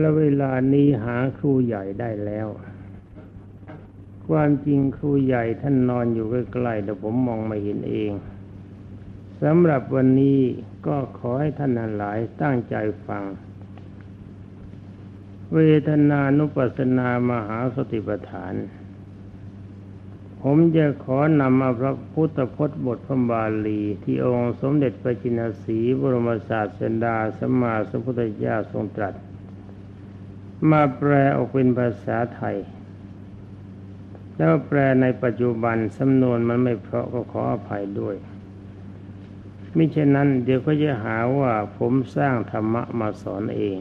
แล้วเวลานี้หาครูใหญ่ได้แล้ว ความจริงครูใหญ่ท่านนอนอยู่ใกล้ๆแต่ผมมองไม่เห็นเองสำหรับวันนี้ก็ขอให้ท่านหลายตั้งใจฟัง เวทนานุปัสสนามหาสติปัฏฐาน ผมจะขอนำเอาพระพุทธพจน์บทพระบาลี ที่องค์สมเด็จพระจินสีบรมศาสดาสมมาสัมพุทธเจ้าทรงตรัส มาแปลออกเป็นภาษาไทย แล้วแปลในปัจจุบันสำนวนมันไม่เพราะก็ขออภัยด้วยมิฉะนั้นเดี๋ยวก็จะหาว่าผมสร้างธรรมะมาสอนเอง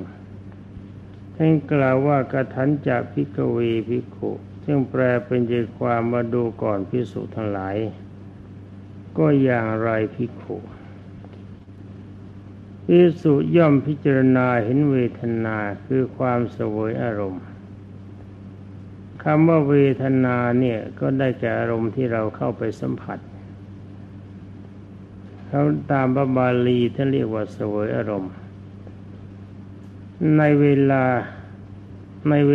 ท่านกล่าวว่ากระทันจากพิกเวพิกุซึ่งแปลเป็นใจความมาดูก่อนพิสุทั้งหลาย ก็อย่างไรพิกุ พิสุย่อมพิจารณาเห็นเวทนาคือความสวยอารมณ์คำว่าเวทนาเนี่ยก็ได้แก่อารมณ์ที่เราเข้าไปสัมผัสเขาตามพระบาลีท่านเรียกว่าสวยอารมณ์ ในเวลาในเว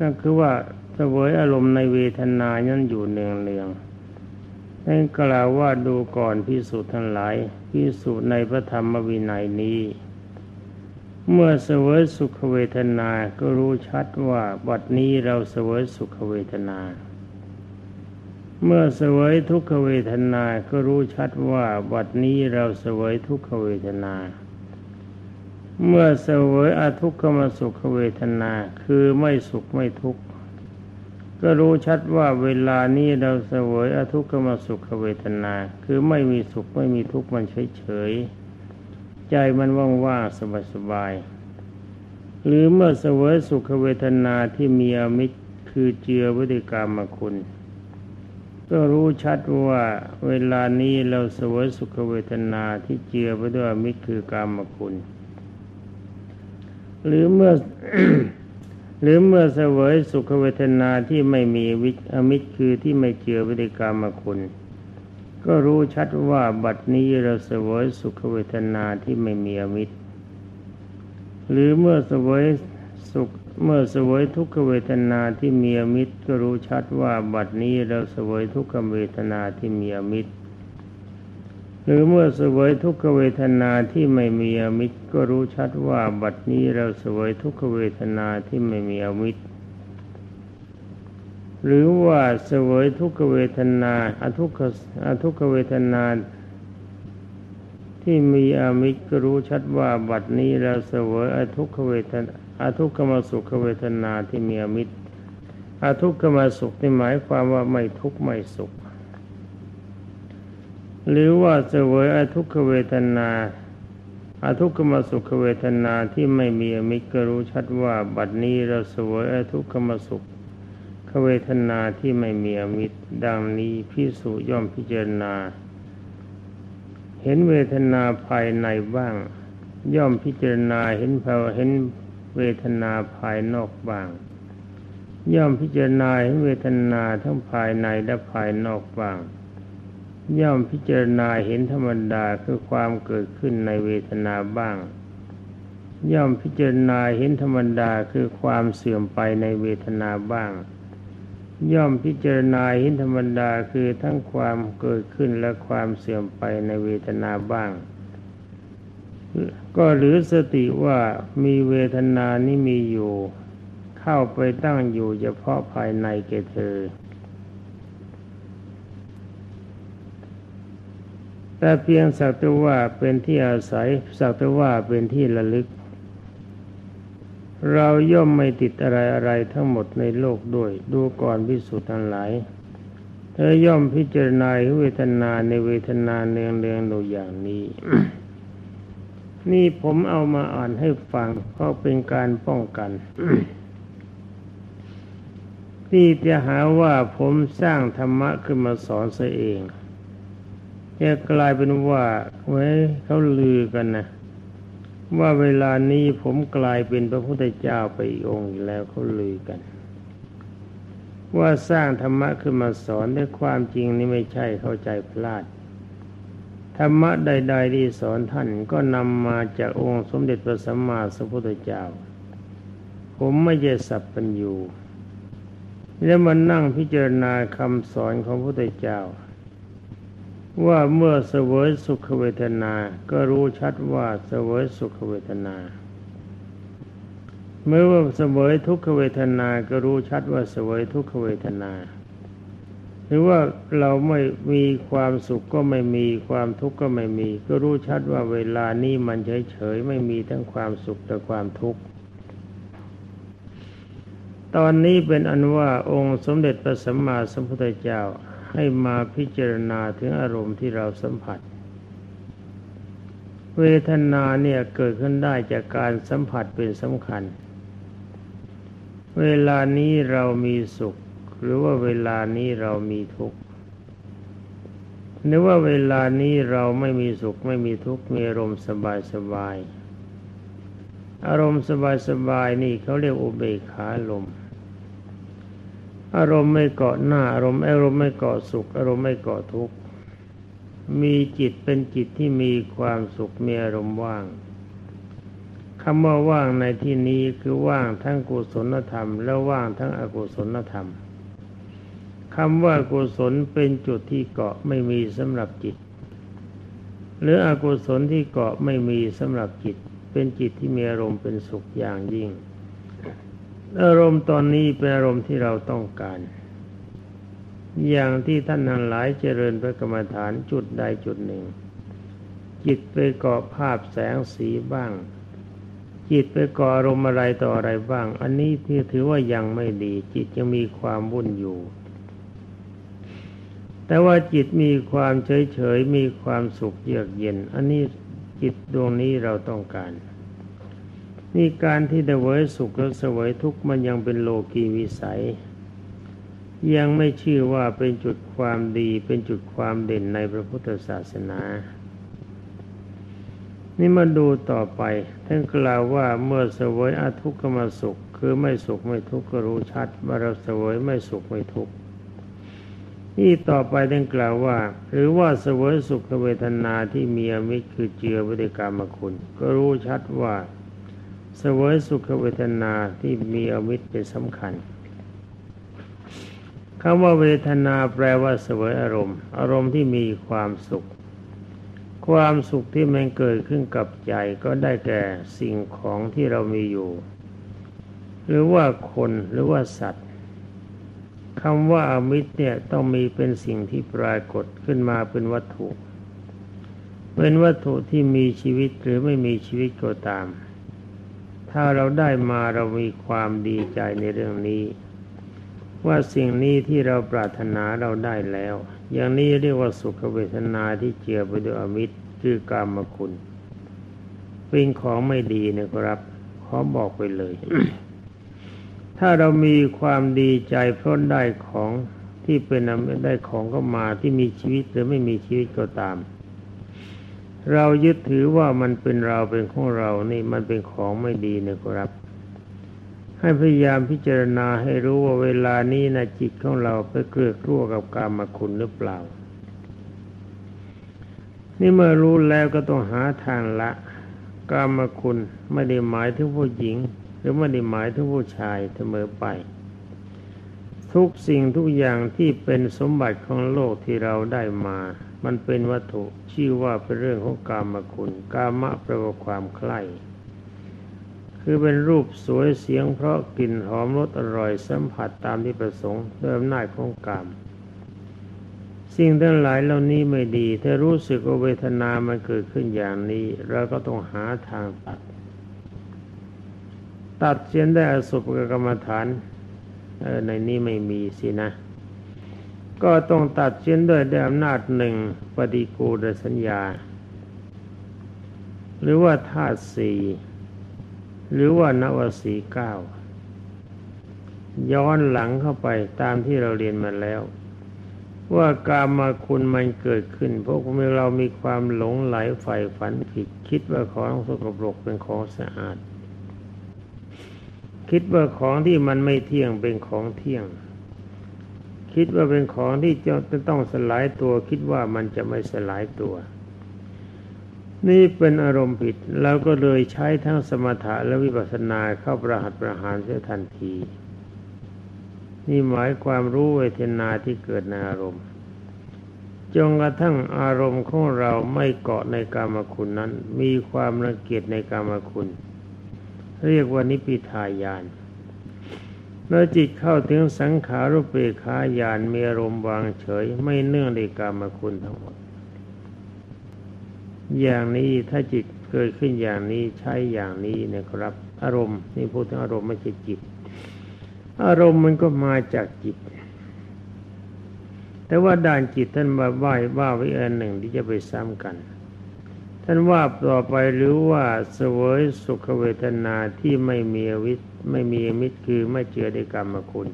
นั่นคือว่าสวยอารมณ์ในเวทนานั้นอยู่เนืองเนือง นั่นกล่าวว่าดูก่อนพิสูจน์ทั้งหลายพิสูจน์ในพระธรรมวินัยนี้ เมื่อเสวยสุขเวทนาก็รู้ชัดว่าบัดนี้เราเสวยสุขเวทนา เมื่อเสวยทุกขเวทนาก็รู้ชัดว่าบัดนี้เราเสวยทุกขเวทนา เมื่อเสวยอทุกขมสุขเวทนาคือไม่สุขไม่ทุกข์ ก็รู้ชัดว่าเวลานี้เราเสวยอทุกขมสุขเวทนา คือไม่มีสุขไม่มีทุกข์มันเฉยๆใจมันว่างๆสบายๆหรือเมื่อเสวยสุขเวทนาที่มีอมิตรคือเจือวิธิกรรมคุณ ก็รู้ชัดว่าเวลานี้เราเสวยสุขเวทนาที่เจือไปด้วยมิตรคือกามคุณ หรือเมื่อ หรือเมื่อเสวยสุขเวทนาที่ไม่มีวิอมิตรคือที่ไม่เจือวิธิกรรมคุณ ก็รู้ชัดว่าบัดนี้เราเสวยสุขเวทนาที่ไม่มีอมิตร หรือเมื่อเสวยสุขเมื่อเสวยทุกขเวทนาที่มีอมิตร ก็รู้ชัดว่าบัดนี้เราเสวยทุกขเวทนาที่มีอมิตร หรือเมื่อเสวยทุกขเวทนาที่ไม่มีอมิตรก็รู้ชัดว่าบัดนี้เราเสวยทุกขเวทนาที่ไม่มีอมิตร หรือว่าเสวยทุกขเวทนาอทุกขอทุกขเวทนาที่มีอมิตรก็รู้ชัดว่าบัดนี้เราเสวยอทุกขเวทนาอทุกขมสุขเวทนาที่มีอมิตรอทุกขมสุขนี่หมายความว่าไม่ทุกข์ไม่สุข หรือว่าเสวยอทุกขเวทนาอาทุกขมสุขเวทนาที่ไม่มีอมิตรก็รู้ชัดว่าบัดนี้เราเสวยอทุกขมสุขเวทนาที่ไม่มีอมิตร ดังนี้พิสุย่อมพิจารณา เห็นเวทนาภายในบ้าง ย่อมพิจารณาเห็นภาวเห็นเวทนาภายนอกบ้าง ย่อมพิจารณาเห็นเวทนาทั้งภายในและภายนอกบ้าง ย่อมพิจารณาเห็นธรรมดาคือความเกิดขึ้นในเวทนาบ้าง ย่อมพิจารณาเห็นธรรมดาคือความเสื่อมไปในเวทนาบ้าง ย่อมพิจารณาเห็นธรรมดาคือทั้งความเกิดขึ้นและความเสื่อมไปในเวทนาบ้าง ก็หรือสติว่ามีเวทนานี้มีอยู่ เข้าไปตั้งอยู่เฉพาะภายในเกเธอ แต่เพียงสักแต่ว่าเป็นที่อาศัยสักแต่ว่าเป็นที่ระลึก เราย่อมไม่ติดอะไรอะไรทั้งหมดในโลกด้วย ดูก่อนพิสุทธิ์ทั้งหลายเธอย่อมพิจารณาเวทนาในเวทนาเนืองเนืองดูอย่างนี้ นี่ผมเอามาอ่านให้ฟังเพราะเป็นการป้องกัน ที่จะหาว่าผมสร้างธรรมะขึ้นมาสอนซะเอง จะกลายเป็นว่าไว้เขาลือกันนะว่าเวลานี้ผมกลายเป็นพระพุทธเจ้าไปองค์แล้วเขาลือกัน ว่าสร้างธรรมะขึ้นมาสอนแต่ความจริงนี่ไม่ใช่เข้าใจพลาด ธรรมะใด ๆ ที่สอนท่านก็นำมาจากองค์สมเด็จพระสัมมาสัมพุทธเจ้า ผมไม่ใช่สัพพัญญูแล้วมานั่งพิจารณาคำสอนของพระพุทธเจ้า ว่าเมื่อเสวยสุขเวทนา ก็รู้ชัดว่าเสวยสุขเวทนา เมื่อว่าเสวยทุกขเวทนา ก็รู้ชัดว่าเสวยทุกขเวทนา หรือว่าเราไม่มีความสุขก็ไม่มีความทุกข์ก็ไม่มี ก็รู้ชัดว่าเวลานี้มันเฉยๆไม่มีทั้งความสุขและความทุกข์ตอนนี้เป็นอันว่าองค์สมเด็จพระสัมมาสัมพุทธเจ้า ให้มาพิจารณาถึงอารมณ์ที่เราสัมผัส เวทนาเนี่ยเกิดขึ้นได้จากการสัมผัสเป็นสำคัญ เวลานี้เรามีสุข หรือว่าเวลานี้เรามีทุกข์หรือว่าเวลานี้เราไม่มีสุขไม่มีทุกข์มีอารมณ์สบายสบาย อารมณ์สบายๆนี่เขาเรียกอุเบกขาลม อารมณ์ไม่เกาะหน้าอารมณ์อารมณ์ไม่เกาะสุข อารมณ์ไม่เกาะทุกข์มีจิตเป็นจิตที่มีความสุขมีอารมณ์ว่างคำว่าว่างในที่นี้คือว่างทั้งกุศลธรรม และว่างทั้งอกุศลธรรมคำว่ากุศลเป็นจุดที่เกาะไม่มีสำหรับจิต หรืออกุศลที่เกาะไม่มีสำหรับจิต เป็นจิตที่มีอารมณ์เป็นสุขอย่างยิ่ง อารมณ์ตอนนี้เป็นอารมณ์ที่เราต้องการ อย่างที่ท่านทั้งหลายเจริญพระกรรมฐานจุดใดจุดหนึ่ง จิตไปเกาะภาพแสงสีบ้าง จิตไปเกาะอารมณ์อะไรต่ออะไรบ้าง อันนี้ที่ถือว่ายังไม่ดี จิตยังมีความวุ่นอยู่ แต่ว่าจิตมีความเฉยเฉยมีความสุขเยือกเย็น อันนี้จิตดวงนี้เราต้องการ นี่การที่เดวยสุขและเสวยทุกข์มันยังเป็นโลกีวิสัย ยังไม่ชื่อว่าเป็นจุดความดีเป็นจุดความเด่นในพระพุทธศาสนา นี่มาดูต่อไปท่านกล่าวว่าเมื่อเสวยอาทุกขมาสุข คือไม่สุขไม่ทุกข์ก็รู้ชัดว่าเราเสวยไม่สุขไม่ทุกข์นี่ต่อไปท่านกล่าวว่า หรือว่าเสวยสุขเวทนาที่มีอมิตรคือเจือวิกรรมคุณ ก็รู้ชัดว่า สวยสุขเวทนาที่มีอมิตรเป็นสำคัญคำว่าเวทนาแปลว่าสวยอารมณ์ อารมณ์ที่มีความสุข ความสุขที่มันเกิดขึ้นกับใจก็ได้แก่สิ่งของที่เรามีอยู่ หรือว่าคนหรือว่าสัตว์คำว่าอมิตรเนี่ยต้องมีเป็นสิ่งที่ปรากฏขึ้นมาเป็นวัตถุ เป็นวัตถุที่มีชีวิตหรือไม่มีชีวิตก็ตาม ถ้าเราได้มาเรามีความดีใจในเรื่องนี้ ว่าสิ่งนี้ที่เราปรารถนาเราได้แล้ว อย่างนี้เรียกว่าสุขเวทนาที่เจือไปด้วยอมิตรคือกามคุณเป็นของไม่ดีนะครับขอบอกไปเลย ถ้าเรามีความดีใจเพราะได้ของที่เป็นได้ของก็มาที่มีชีวิตหรือไม่มีชีวิตก็ตาม เรายึดถือว่ามันเป็นเราเป็นของเรานี่มันเป็นของไม่ดีนะครับ ให้พยายามพิจารณาให้รู้ว่าเวลานี้นะจิตของเราไปเกลือกลัวกับกรรมคุณหรือเปล่า นี่เมื่อรู้แล้วก็ต้องหาทางละกรรมคุณไม่ได้หมายถึงผู้หญิง หรือไม่ได้หมายถึงผู้ชายเสมอไป ทุกสิ่งทุกอย่างที่เป็นสมบัติของโลกที่เราได้มา มันเป็นวัตถุชื่อว่าเป็นเรื่องของกามคุณ กามะแปลว่าความใคร่คือเป็นรูปสวยเสียงเพราะกลิ่นหอมรสอร่อยสัมผัสตามที่ประสงค์ด้วยอำนาจของกาม สิ่งทั้งหลายเหล่านี้ไม่ดี ถ้ารู้สึกว่าเวทนามันเกิดขึ้นอย่างนี้ เราก็ต้องหาทางตัด ตัดเสียนได้อสุภกรรมฐานในนี้ไม่มีสินะ ก็ต้องตัดชิ้นด้วยด้วยอำนาจหนึ่งปฏิกูลสัญญา หรือว่าธาตุสี่หรือว่านวสีเก้าย้อนหลังเข้าไปตามที่เราเรียนมาแล้ว ว่ากามาคุณมันเกิดขึ้น เพราะเรามีความหลงไหลใฝ่ฝันผิด คิดว่าของสกปรกเป็นของสะอาด คิดว่าของที่มันไม่เที่ยงเป็นของเที่ยง คิดว่าเป็นของที่จะต้องสลายตัว คิดว่ามันจะไม่สลายตัว นี่เป็นอารมณ์ผิดเราก็เลยใช้ทั้งสมถะและวิปัสสนาเข้าประหัตประหารเสียทันที นี่หมายความรู้เวทนาที่เกิดในอารมณ์จนกระทั่งอารมณ์ของเราไม่เกาะในกามคุณนั้น มีความรังเกียจในกามคุณ เรียกว่านิพิทายาน เมื่อจิตเข้าถึงสังขารุปเปขายานมีอารมณ์วางเฉย ไม่เนื่องในกามคุณทั้งหมด อย่างนี้ถ้าจิตเกิดขึ้นอย่างนี้ใช้อย่างนี้นะครับ อารมณ์นี่พูดถึงอารมณ์ไม่ใช่จิต อารมณ์มันก็มาจากจิต แต่ว่าด่านจิตท่านมาว่าว่าไว้อันหนึ่งที่จะไปซ้ำกัน ท่านว่าต่อไปหรือว่าเสวยสุขเวทนาที่ไม่มีวิไม่มีมิตรคือไม่เจือด้วยกรรมคุณ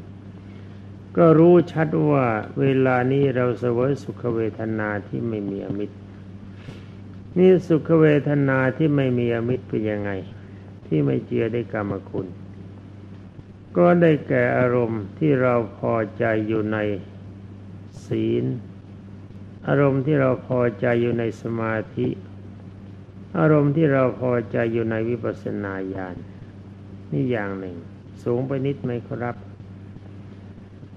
ก็รู้ชัดว่าเวลานี้เราเสวยสุขเวทนาที่ไม่มีอมิตร นี่สุขเวทนาที่ไม่มีอมิตรเป็นยังไง ที่ไม่เจือด้วยกรรมคุณ ก็ได้แก่อารมณ์ที่เราพอใจอยู่ในศีล อารมณ์ที่เราพอใจอยู่ในสมาธิ อารมณ์ที่เราพอใจอยู่ในวิปัสสนาญาณนี่อย่างหนึ่ง สูงไปนิดไหมครับ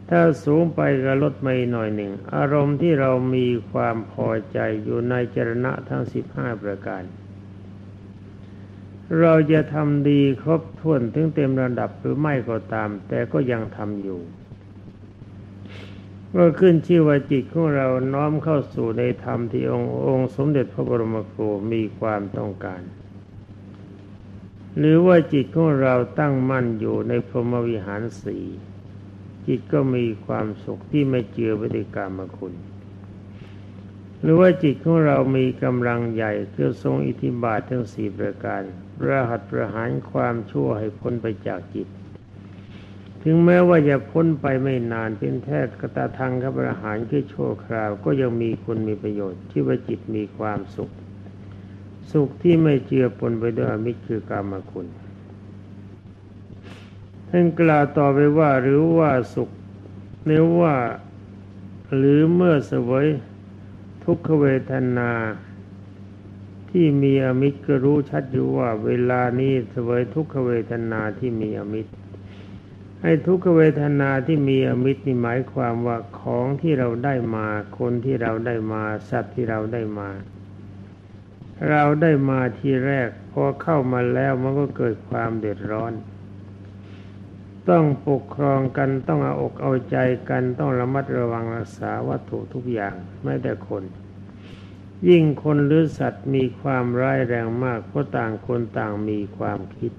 ถ้าสูงไปก็ลดไม่หน่อยหนึ่ง อารมณ์ที่เรามีความพอใจอยู่ในจรณะทั้งสิบห้าประการ เราจะทำดีครบถ้วนถึงเต็มระดับหรือไม่ก็ตาม แต่ก็ยังทำอยู่ ก็ขึ้นชื่อว่าจิตของเราน้อมเข้าสู่ในธรรมที่องค์องค์สมเด็จพระบรมครูมีความต้องการ หรือว่าจิตของเราตั้งมั่นอยู่ในพรหมวิหารสีจิตก็มีความสุขที่ไม่เจือวิติกรรมคุณ หรือว่าจิตของเรามีกำลังใหญ่เพื่อทรงอิทธิบาททั้งสี่ประการระหัตประหารความชั่วให้พ้นไปจากจิต ถึงแม้ว่าจะพ้นไปไม่นานเป็นแท้กตาทางกับประหารคือชั่วคราว ก็ยังมีคุณมีประโยชน์ที่ว่าจิตมีความสุข สุขที่ไม่เจือปนไปด้วยอมิตรคือกรรมคุณท่านกล่าวต่อไปว่าหรือว่าสุขเนื้อว่าหรือเมื่อสวยทุกขเวทนา ที่มีอมิตรก็รู้ชัดอยู่ว่า เวลานี้สวยทุกขเวทนาที่มีอมิตร ให้ทุกขเวทนาที่มีอมิตรนี่หมายความว่าของที่เราได้มา คนที่เราได้มา สัตว์ที่เราได้มา เราได้มาทีแรก พอเข้ามาแล้วมันก็เกิดความเดือดร้อน ต้องปกครองกันต้องเอาอกเอาใจกันต้องระมัดระวังรักษาวัตถุทุกอย่างไม่แต่คน ยิ่งคนหรือสัตว์มีความร้ายแรงมากเพราะต่างคนต่างมีความคิด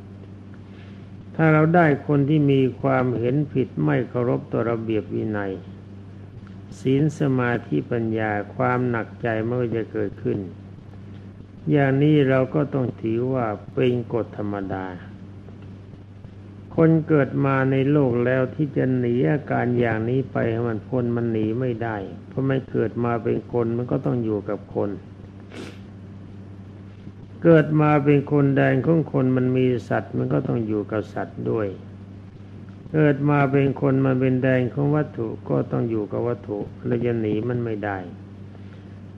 ถ้าเราได้คนที่มีความเห็นผิดไม่เคารพต่อระเบียบวินัย ศีลสมาธิปัญญาความหนักใจมันก็จะเกิดขึ้น อย่างนี้เราก็ต้องถือว่าเป็นกฎธรรมดา คนเกิดมาในโลกแล้วที่จะหนีอาการอย่างนี้ไปให้มันพ้นมันหนีไม่ได้ เพราะไม่เกิดมาเป็นคนมันก็ต้องอยู่กับคน เกิดมาเป็นคนแดงของคนมันมีสัตว์ มันก็ต้องอยู่กับสัตว์ด้วย เกิดมาเป็นคนมันเป็นแดงของวัตถุก็ต้องอยู่กับวัตถุเราจะหนีมันไม่ได้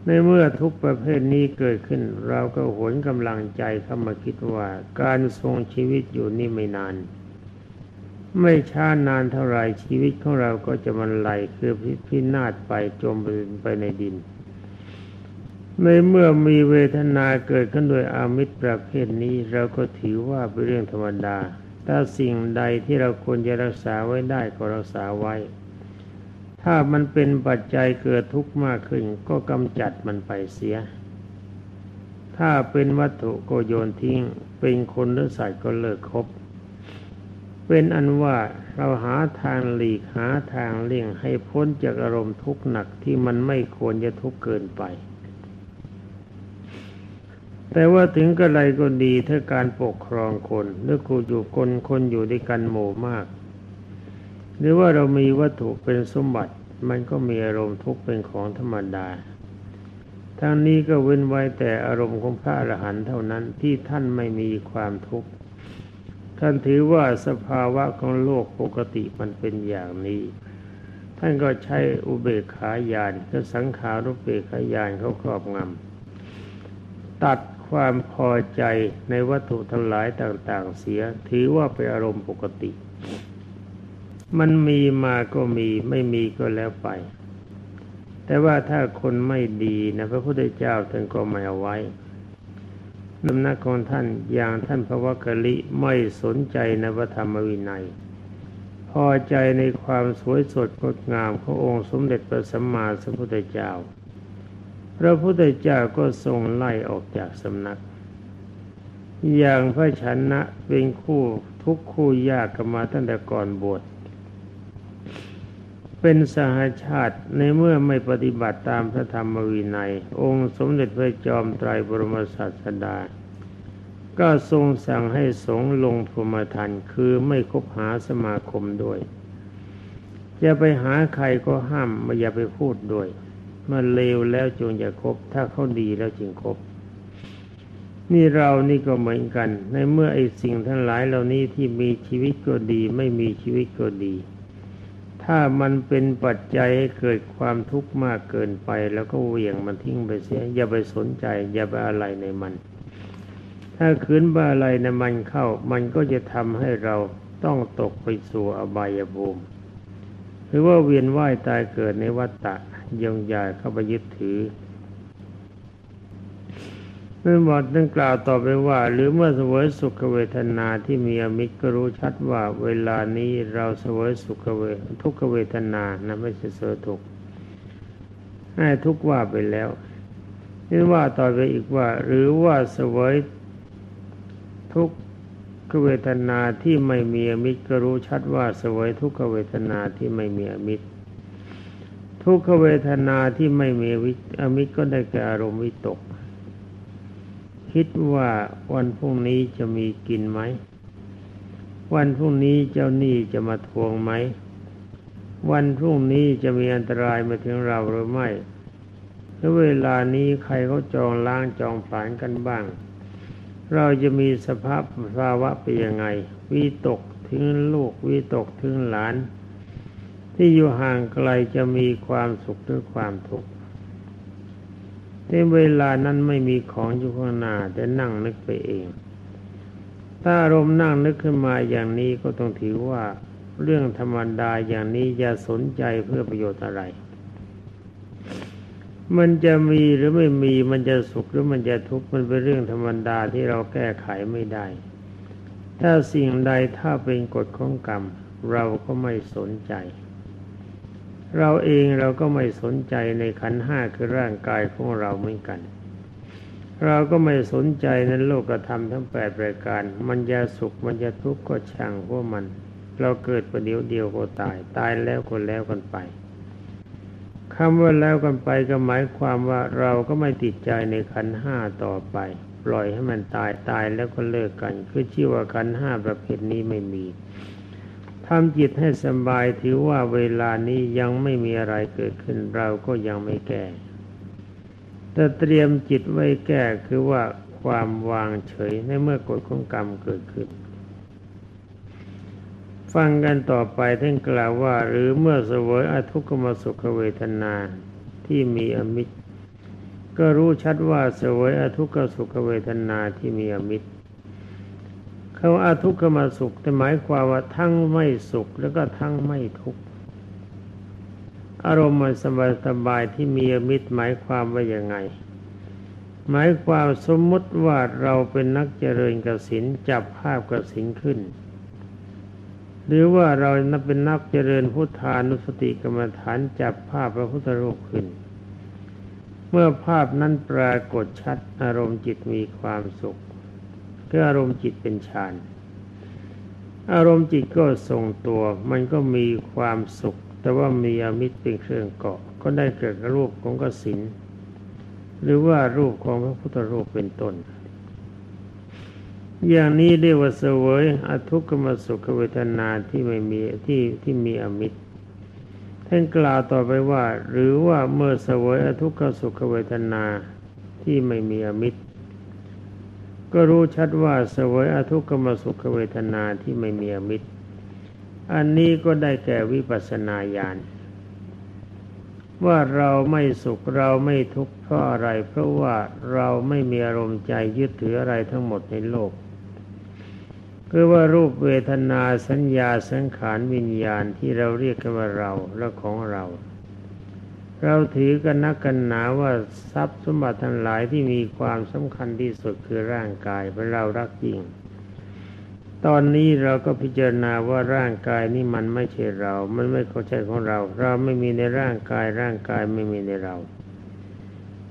ในเมื่อทุกประเภทนี้เกิดขึ้น เราก็หวนกำลังใจเข้ามาคิดว่า การทรงชีวิตอยู่นี่ไม่นาน ไม่ช้านานเท่าไรชีวิตของเราก็จะมันไหลคือพินาศไปจมไปในดิน ในเมื่อมีเวทนาเกิดขึ้นโดยอามิตรประเภทนี้เราก็ถือว่าเป็นเรื่องธรรมดา ถ้าสิ่งใดที่เราควรจะรักษาไว้ได้ก็รักษาไว้ ถ้ามันเป็นปัจจัยเกิดทุกข์มากขึ้นก็กำจัดมันไปเสีย ถ้าเป็นวัตถุก็โยนทิ้ง เป็นคนหรือสัตว์ก็เลิกคบ เป็นอันว่าเราหาทางหลีกหาทางเลี่ยงให้พ้นจากอารมณ์ทุกข์หนักที่มันไม่ควรจะทุกข์เกินไป แต่ว่าถึงกระไรก็ดีถ้าการปกครองคนหรือกูอยู่คนคนอยู่ด้วยกันหมู่มาก หรือว่าเรามีวัตถุเป็นสมบัติ มันก็มีอารมณ์ทุกข์เป็นของธรรมดาทั้งนี้ก็เว้นไว้แต่อารมณ์ของพระอรหันต์เท่านั้นที่ท่านไม่มีความทุกข์ท่านถือว่าสภาวะของโลกปกติมันเป็นอย่างนี้ ท่านก็ใช้อุเบกขาญาณคือสังขารุเบกขายานเขาครอบงำตัด ความพอใจในวัตถุทั้งหลายต่างๆ เสีย ถือว่าเป็นอารมณ์ปกติ มันมีมาก็มีไม่มีก็แล้วไป แต่ว่าถ้าคนไม่ดีนะพระพุทธเจ้าท่านก็ไม่เอาไว้น้ำหนักของท่านอย่างท่านพระวกกลิไม่สนใจในพระธรรมวินัย พอใจในความสวยสดงดงามขององค์สมเด็จพระสัมมาสัมพุทธเจ้า พระพุทธเจ้าก็ทรงไล่ออกจากสำนัก อย่างพระชนะเป็นคู่ทุกคู่ยากกันมาตั้งแต่ก่อนบวชเป็นสหาชาติในเมื่อไม่ปฏิบัติตามพระธรรมวินัย องค์สมเด็จพระจอมไตรบรมศาสดา ก็ทรงสั่งให้สงลงพรหมทันคือไม่คบหาสมาคมด้วย จะไปหาใครก็ห้ามไม่อย่าไปพูดด้วย เมื่อเลวแล้วจงอย่าคบ ถ้าเขาดีแล้วจึงคบ นี่เรานี่ก็เหมือนกัน ในเมื่อไอ้สิ่งทั้งหลายเหล่านี้ที่มีชีวิตก็ดี ไม่มีชีวิตก็ดี ถ้ามันเป็นปัจจัยให้เกิดความทุกข์มากเกินไป แล้วก็เหวี่ยงมันทิ้งไปเสีย อย่าไปสนใจ อย่าไปอะไรในมัน ถ้าคืนบาอะไรในมันเข้า มันก็จะทำให้เราต้องตกไปสู่อบายภูมิ รือว่าเวียนว่ายตายเกิดในวัฏฏะยงใหญ่เข้าไปยึดถือเมื่อบอกตั้งกล่าวต่อไปว่า หรือเมื่อเสวยสุขเวทนาที่มีอมิตรก็รู้ชัดว่าเวลานี้เราเสวยสุขเวทุกเวทนานะไม่ใช่เสวยทุกให้ทุกว่าไปแล้วนี่ว่าต่อไปอีกว่า หรือว่าเสวยทุกข เวทนาที่ไม่มีอมิตรก็รู้ชัดว่าสวยทุกขเวทนาที่ไม่มีอมิตร ทุกขเวทนาที่ไม่มีวิอมิตรก็ได้แก่อารมณ์วิตก คิดว่าวันพรุ่งนี้จะมีกินไหม วันพรุ่งนี้เจ้าหนี้จะมาทวงไหม วันพรุ่งนี้จะมีอันตรายมาถึงเราหรือไม่แล้วเวลานี้ใครเขาจองล้างจองผลานกันบ้าง เราจะมีสภาพภาวะเป็นยังไงวิตกถึงลูกวิตกถึงหลาน ที่อยู่ห่างไกลจะมีความสุขหรือความทุกข์ในเวลานั้นไม่มีของอยู่ข้างหน้าแต่นั่งนึกไปเอง ถ้าอารมณ์นั่งนึกขึ้นมาอย่างนี้ก็ต้องถือว่าเรื่องธรรมดาอย่างนี้อย่าสนใจเพื่อประโยชน์อะไร มันจะมีหรือไม่มีมันจะสุขหรือมันจะทุกข์มันเป็นเรื่องธรรมดาที่เราแก้ไขไม่ได้ ถ้าสิ่งใดถ้าเป็นกฎของกรรม เราก็ไม่สนใจ เราเองเราก็ไม่สนใจในขันห้าคือร่างกายของเราเหมือนกัน เราก็ไม่สนใจในโลกธรรมทั้งแปดรายการ มันจะสุขมันจะทุกข์ก็ช่างพวกมัน เราเกิดประเดี๋ยวเดียวก็ตาย ตายแล้วก็แล้วกันไป คำว่าแล้วกันไปก็หมายความว่าเราก็ไม่ติดใจในขันห้าต่อไป ปล่อยให้มันตายตายแล้วก็เลิกกัน คือชื่อว่าขันห้าประเภทนี้ไม่มีทำจิตให้สบายถือว่าเวลานี้ยังไม่มีอะไรเกิดขึ้นเราก็ยังไม่แก้แต่เตรียมจิตไว้แก้คือว่าความวางเฉยในเมื่อกฎของกรรมเกิดขึ้น ฟังกันต่อไปท่านกล่าวว่า หรือเมื่อเสวยอทุกขมสุขเวทนาที่มีอมิตร ก็รู้ชัดว่าเสวยอทุกขสุขเวทนาที่มีอมิตรคำว่าทุกขมาสุขแต่หมายความว่าทั้งไม่สุขแล้วก็ทั้งไม่ทุกข์อารมณ์มันสบายสบายที่มีอมิตรหมายความว่ายังไง หมายความสมมติว่าเราเป็นนักเจริญกสินจับภาพกสินขึ้น หรือว่าเรานับเป็นนักเจริญพุทธานุสติกรรมฐานจับภาพพระพุทธรูปขึ้น เมื่อภาพนั้นปรากฏชัดอารมณ์จิตมีความสุขคืออารมณ์จิตเป็นฌานอารมณ์จิตก็ทรงตัว มันก็มีความสุข แต่ว่ามีอมิตรเป็นเครื่องเกาะ ก็ได้เกิดรูปของกสินหรือว่ารูปของพระพุทธรูปเป็นต้น อย่างนี้เรียกว่าเสวยอทุกขมสุขเวทนาที่ไม่มีที่ที่มีอมิตรท่านกล่าวต่อไปว่า หรือว่าเมื่อเสวยอทุกขสุขเวทนาที่ไม่มีอมิตร ก็รู้ชัดว่าสวยอทุกขมสุขเวทนาที่ไม่มีอมิตร อันนี้ก็ได้แก่วิปัสนาญาณว่าเราไม่สุขเราไม่ทุกข์เพราะอะไร เพราะว่าเราไม่มีอารมณ์ใจยึดถืออะไรทั้งหมดในโลก คือว่ารูปเวทนาสัญญาสังขารวิญญาณที่เราเรียกกันว่าเราและของเรา เราถือกันนักกันหนาว่าทรัพย์สมบัติทั้งหลายที่มีความสำคัญที่สุดคือร่างกายเป็นเรารักจริง ตอนนี้เราก็พิจารณาว่าร่างกายนี้มันไม่ใช่เรา มันไม่เข้าใจของเรา เราไม่มีในร่างกายร่างกายไม่มีในเรา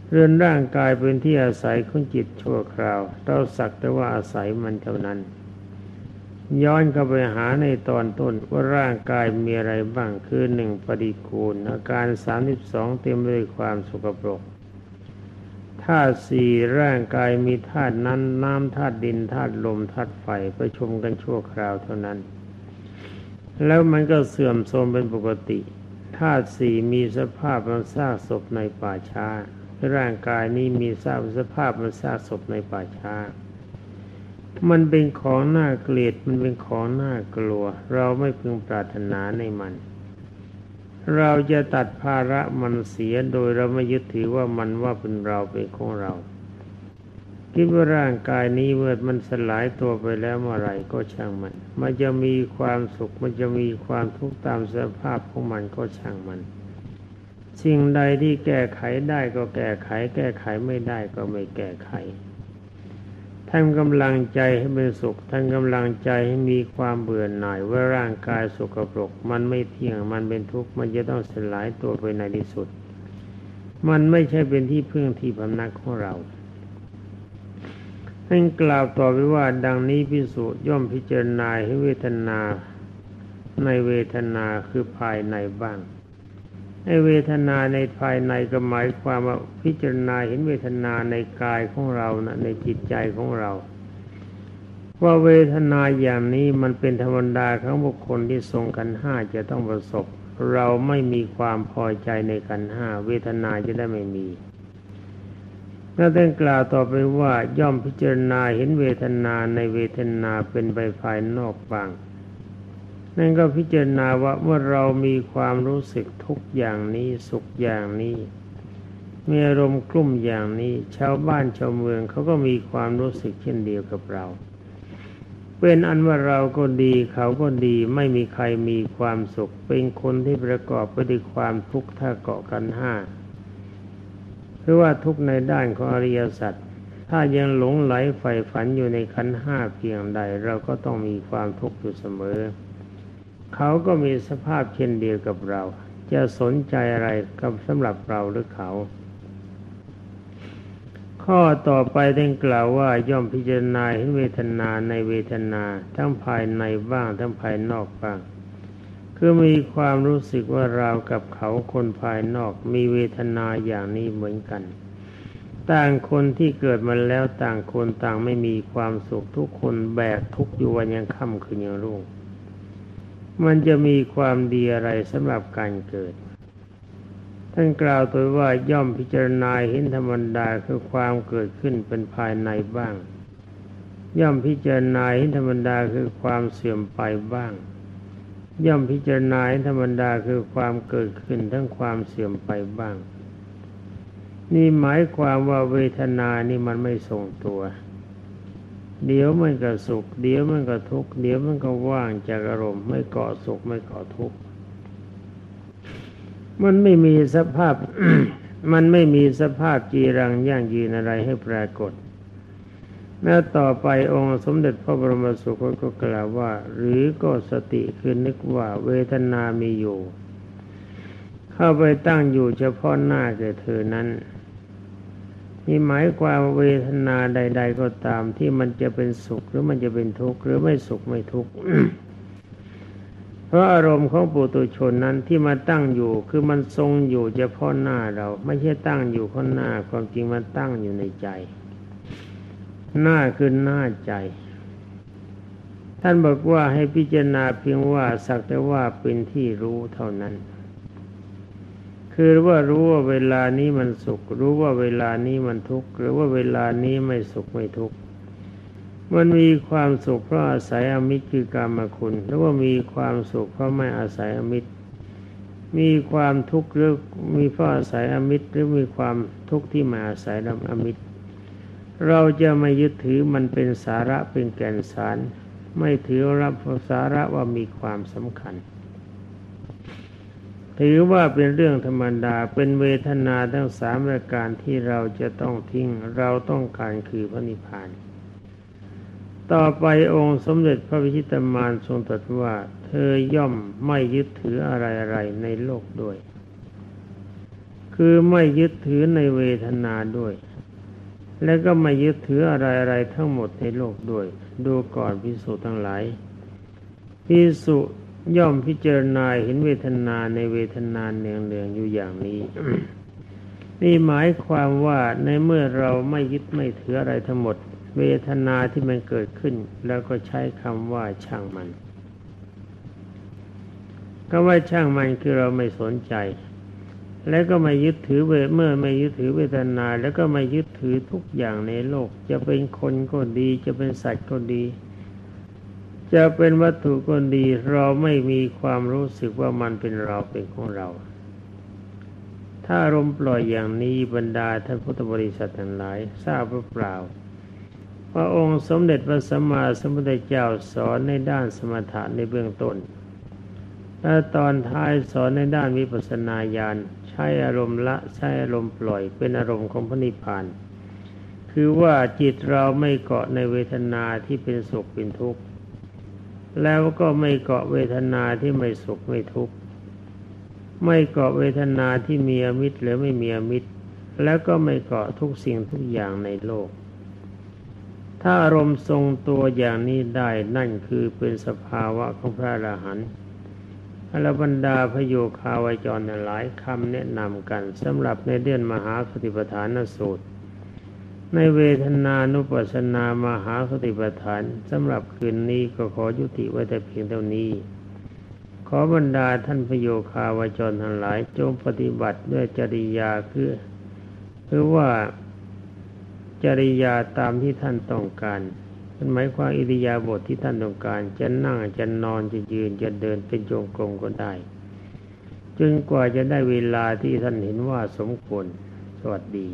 เรือนร่างกายเป็นที่อาศัยของจิตชั่วคราว เราสักแต่ว่าอาศัยมันเท่านั้น ย้อนเข้าไปหาในตอนต้นว่าร่างกายมีอะไรบ้างคือหนึ่งปฏิคูล อาการสามสิบสองเต็มไปด้วยความสกปรกธาตุสี่ร่างกายมีธาตุนั้นน้ำธาตุดินธาตุลมธาตุไฟประชุมกันชั่วคราวเท่านั้น แล้วมันก็เสื่อมโทรมเป็นปกติธาตุสี่มีสภาพมันซากศพในป่าช้า ร่างกายนี้มีสาสภาพมันซากศพในป่าช้า มันเป็นของน่าเกลียดมันเป็นของน่ากลัว เราไม่พึงปรารถนาในมัน เราจะตัดภาระมันเสียโดยเราไม่ยึดถือว่ามันว่าเป็นเราเป็นของเรา คิดว่าร่างกายนี้เมื่อมันสลายตัวไปแล้วเมื่อไรก็ช่างมัน มันจะมีความสุขมันจะมีความทุกข์ตามสภาพของมันก็ช่างมันสิ่งใดที่แก้ไขได้ก็แก้ไข แก้ไขไม่ได้ก็ไม่แก้ไข ท่านกำลังใจให้เป็นสุข ท่านกำลังใจให้มีความเบื่อหน่ายว่าร่างกายสกปรก มันไม่เที่ยงมันเป็นทุกข์มันจะต้องสลายตัวไปในที่สุด มันไม่ใช่เป็นที่พึ่งที่พำนักของเราท่านกล่าวต่อไปว่าดังนี้พิสุย่อมพิจารณาให้เวทนาในเวทนาคือภายในบ้าง ไอเวทนาในภายในก็หมายความว่าพิจารณาเห็นเวทนาในกายของเรานะในจิตใจของเรา ว่าเวทนาอย่างนี้มันเป็นธรรมดาของบุคคลที่ทรงกันห้าจะต้องประสบ เราไม่มีความพอใจในกันห้าเวทนาจะได้ไม่มีแล้วท่านกล่าวต่อไปว่าย่อมพิจารณาเห็นเวทนาในเวทนาเป็นไปภายนอกบาง นั่นก็พิจารณาว่าเมื่อเรามีความรู้สึกทุกอย่างนี้สุขอย่างนี้ มีอารมณ์กลุ่มอย่างนี้ ชาวบ้านชาวเมืองเขาก็มีความรู้สึกเช่นเดียวกับเรา เป็นอันว่าเราก็ดีเขาก็ดีไม่มีใครมีความสุข เป็นคนที่ประกอบไปด้วยความทุกข์ถ้าเกาะกันห้าหรือว่าทุกในด้านของอริยสัจถ้ายังหลงไหลใฝ่ฝันอยู่ในขันห้าเพียงใด เราก็ต้องมีความทุกข์อยู่เสมอ เขาก็มีสภาพเช่นเดียวกับเรา จะสนใจอะไรกับสำหรับเราหรือเขา ข้อต่อไปได้กล่าวว่าย่อมพิจารณาเห็นเวทนาในเวทนาทั้งภายในบ้างทั้งภายนอกบ้างคือมีความรู้สึกว่าเรากับเขาคนภายนอกมีเวทนาอย่างนี้เหมือนกันต่างคนที่เกิดมาแล้วต่างคนต่างไม่มีความสุขทุกคนแบกทุกอยู่วันยังค่ำคืนยังรุ่ง มันจะมีความดีอะไรสำหรับการเกิด ท่านกล่าวตัวว่าย่อมพิจารณาเห็นธรรมดาคือความเกิดขึ้นเป็นภายในบ้าง ย่อมพิจารณาเห็นธรรมดาคือความเสื่อมไปบ้าง ย่อมพิจารณาเห็นธรรมดาคือความเกิดขึ้นทั้งความเสื่อมไปบ้าง นี่หมายความว่าเวทนานี่มันไม่ทรงตัว เดี๋ยวมันก็สุข เดี๋ยวมันก็ทุกข์เดี๋ยวมันก็ว่างจากอารมณ์ไม่เกาะสุขไม่เกาะทุกข์มันไม่มีสภาพ มันไม่มีสภาพจีรังย่างยืนอะไรให้ปรากฏแล้วต่อไปองค์สมเด็จพระบรมสุคตก็กล่าวว่า หรือก็สติคือนึกว่าเวทนามีอยู่ เข้าไปตั้งอยู่เฉพาะหน้าแก่เธอนั้น นี่หมายความเวทนาใด ๆ ก็ตามที่มันจะเป็นสุขหรือมันจะเป็นทุกข์หรือไม่สุขไม่ทุกข์เพราะอารมณ์ของปุตุชนนั้นที่มาตั้งอยู่คือมันทรงอยู่เฉพาะหน้าเรา ไม่ใช่ตั้งอยู่ข้างหน้าความจริงมันตั้งอยู่ในใจ หน้าคือหน้าใจ ท่านบอกว่าให้พิจารณาเพียงว่าสักแต่ว่าเป็นที่รู้เท่านั้น คือว่ารู้ว่าเวลานี้มันสุข รู้ว่าเวลานี้มันทุกข์หรือว่าเวลานี้ไม่สุขไม่ทุกข์มันมีความสุขเพราะอาศัยอมิตรคือกรรมคุณ หรือว่ามีความสุขเพราะไม่อาศัยอมิตร มีความทุกข์หรือมีฟ้าะอาศัยอมิตร หรือมีความทุกข์ที่มาอาศัยลำอมิตร เราจะไม่ยึดถือมันเป็นสาระเป็นแก่นสาร ไม่ถือรับสาระว่ามีความสำคัญ ถือว่าเป็นเรื่องธรรมดาเป็นเวทนาทั้งสามรายการที่เราจะต้องทิ้งเราต้องการคือพระนิพพาน ต่อไปองค์สมเด็จพระวิชิตมารทรงตรัสว่า เธอย่อมไม่ยึดถืออะไรอะไรในโลกด้วย คือไม่ยึดถือในเวทนาด้วย และก็ไม่ยึดถืออะไรอะไรทั้งหมดในโลกด้วย ดูก่อนพิสุทั้งหลายพิสุ ย่อมพิจารณาเห็นเวทนาในเวทนาเนืองเนืองอยู่อย่างนี้ นี่หมายความว่าในเมื่อเราไม่ยึดไม่ถืออะไรทั้งหมด เวทนาที่มันเกิดขึ้น แล้วก็ใช้คำว่าช่างมันก็ว่าช่างมันคือเราไม่สนใจ แล้วก็ไม่ยึดถือเวเมื่อไม่ยึดถือเวทนา แล้วก็ไม่ยึดถือทุกอย่างในโลก จะเป็นคนก็ดี จะเป็นสัตว์ก็ดี จะเป็นวัตถุก็ดีเราไม่มีความรู้สึกว่ามันเป็นเราเป็นของเรา ถ้าอารมปล่อยอย่างนี้บรรดาท่านพุทธบริษัททั้งหลายทราบหรือเปล่าว่าองค์สมเด็จพระสัมมาสัมพุทธเจ้าสอนในด้านสมถะในเบื้องต้น และตอนท้ายสอนในด้านวิปัสสนาญาณใช้อารมณ์ละใช้อารมณ์ปล่อยเป็นอารมณ์ของพระนิพพาน คือว่าจิตเราไม่เกาะในเวทนาที่เป็นสุขเป็นทุกข์ แล้วก็ไม่เกาะเวทนาที่ไม่สุขไม่ทุกข์ไม่เกาะเวทนาที่มีอมิตรหรือไม่มีอมิตร แล้วก็ไม่เกาะทุกสิ่งทุกอย่างในโลก ถ้าอารมณ์ทรงตัวอย่างนี้ได้นั่นคือเป็นสภาวะของพระอรหันต์อรบรรดาพโยคาวจรหลายคำแนะนำกันสำหรับในเดือนมหาสติปัฏฐานสูตร ในเวทนานุปัสสนามหาสติปัฏฐานสำหรับคืนนี้ก็ขอยุติไว้แต่เพียงเท่านี้ ขอบรรดาท่านพโยคาวจรทั้งหลายจงปฏิบัติด้วยจริยาคือคือว่าจริยาตามที่ท่านต้องการมันหมายความอิริยาบถทที่ท่านต้องการ จะนั่งจะนอนจะยืนจะเดินเป็นจงกรมก็ได้ จนกว่าจะได้เวลาที่ท่านเห็นว่าสมควร สวัสดี